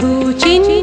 如今